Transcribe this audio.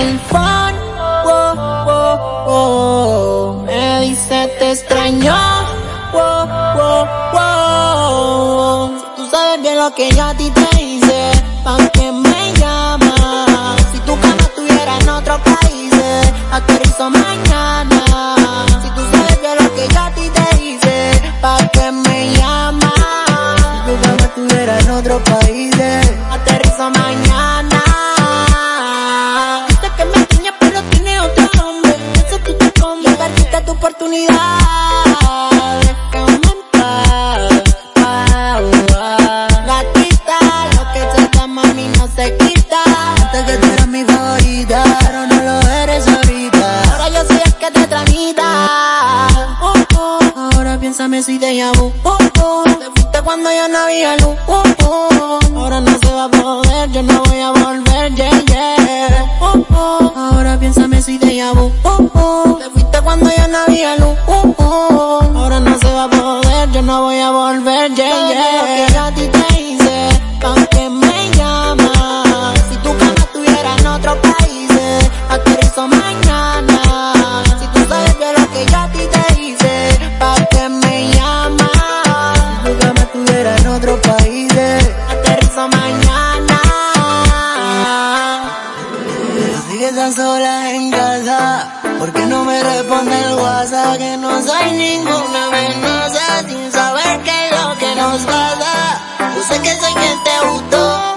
el oh, oh, oh, Me dice te extraño. Tú sabes bien lo que yo a ti te hice. ¿Pa qué me llamas? Si tu cama estuviera en otro país, aterrizo mañana. Si tú sabes bien lo que yo a ti te hice, ¿pa qué me llamas? Si tu cama estuviera en otro país. Tu oportunidad. En paz, paz, paz. Gatita, lo que se da mami no se quita. Antes que tú eras mi favorita, pero no lo eres ahorita. Ahora yo soy el que te tramita. Uh, uh. Ahora piénsame si te llamo. Uh. Te fuiste cuando ya no había luz. Ahora no se va a poder, yo no voy a volver, yeah, yeah. Ahora piénsame si te no había luz. Uh, uh. Ahora no se va a poder, yo no voy a volver, yeah, yeah. Lo que yo a ti te hice, ¿pa' qué me llamas? Si tu cama estuviera en otro país, aterrizo mañana. Si tú sabes bien lo que yo a ti te hice, ¿pa' qué me llamas? Si tu cama estuviera en otro país, aterrizo mañana. Sigue tan sola en casa, ¿por qué no me responde el WhatsApp? Que no soy ninguna amenaza, sin saber qué es lo que nos pasa. Yo sé que soy quien te gustó,